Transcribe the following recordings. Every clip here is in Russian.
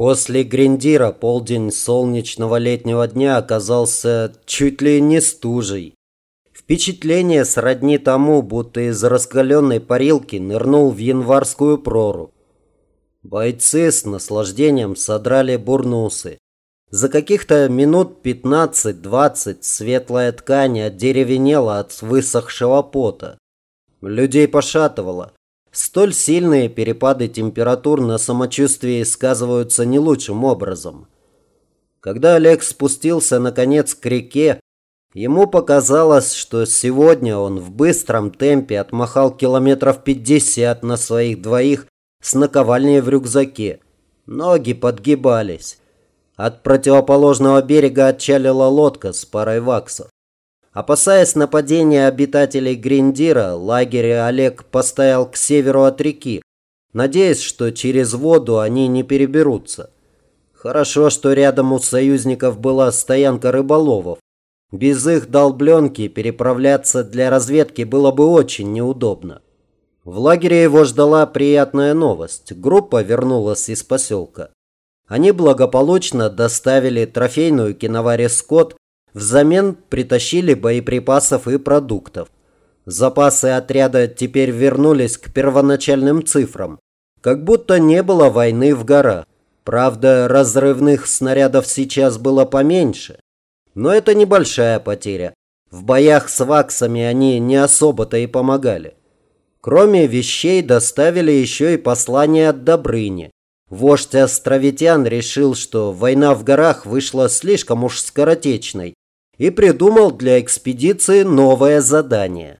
После Гриндира полдень солнечного летнего дня оказался чуть ли не стужей. Впечатление сродни тому, будто из раскаленной парилки нырнул в январскую прору. Бойцы с наслаждением содрали бурнусы. За каких-то минут 15-20 светлая ткань отдеревенела от высохшего пота. Людей пошатывало. Столь сильные перепады температур на самочувствии сказываются не лучшим образом. Когда Олег спустился наконец к реке, ему показалось, что сегодня он в быстром темпе отмахал километров 50 на своих двоих с наковальней в рюкзаке. Ноги подгибались. От противоположного берега отчалила лодка с парой ваксов. Опасаясь нападения обитателей Гриндира, лагерь Олег поставил к северу от реки, надеясь, что через воду они не переберутся. Хорошо, что рядом у союзников была стоянка рыболовов. Без их долбленки переправляться для разведки было бы очень неудобно. В лагере его ждала приятная новость. Группа вернулась из поселка. Они благополучно доставили трофейную киноваре «Скотт», взамен притащили боеприпасов и продуктов. Запасы отряда теперь вернулись к первоначальным цифрам, как будто не было войны в горах. Правда, разрывных снарядов сейчас было поменьше, но это небольшая потеря. В боях с ваксами они не особо-то и помогали. Кроме вещей доставили еще и послание от Добрыни. Вождь островитян решил, что война в горах вышла слишком уж скоротечной и придумал для экспедиции новое задание.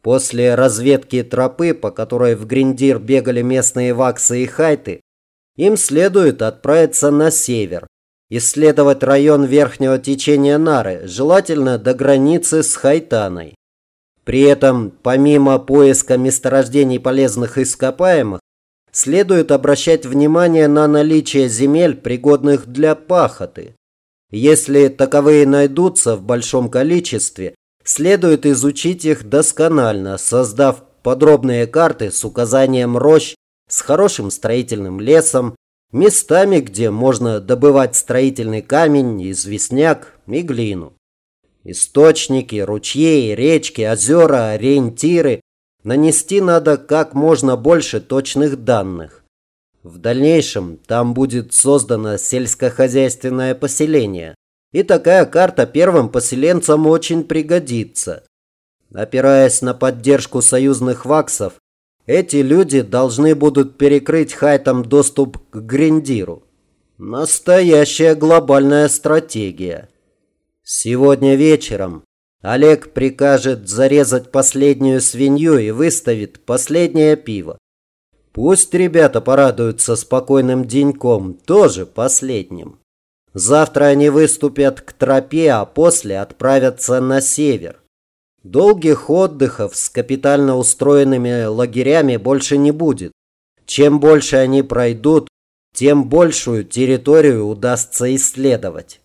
После разведки тропы, по которой в Гриндир бегали местные ваксы и хайты, им следует отправиться на север, исследовать район верхнего течения Нары, желательно до границы с Хайтаной. При этом, помимо поиска месторождений полезных ископаемых, следует обращать внимание на наличие земель, пригодных для пахоты. Если таковые найдутся в большом количестве, следует изучить их досконально, создав подробные карты с указанием рощ, с хорошим строительным лесом, местами, где можно добывать строительный камень, известняк и глину. Источники, ручьи, речки, озера, ориентиры Нанести надо как можно больше точных данных. В дальнейшем там будет создано сельскохозяйственное поселение. И такая карта первым поселенцам очень пригодится. Опираясь на поддержку союзных ваксов, эти люди должны будут перекрыть хайтам доступ к Гриндиру. Настоящая глобальная стратегия. Сегодня вечером Олег прикажет зарезать последнюю свинью и выставит последнее пиво. Пусть ребята порадуются спокойным деньком, тоже последним. Завтра они выступят к тропе, а после отправятся на север. Долгих отдыхов с капитально устроенными лагерями больше не будет. Чем больше они пройдут, тем большую территорию удастся исследовать.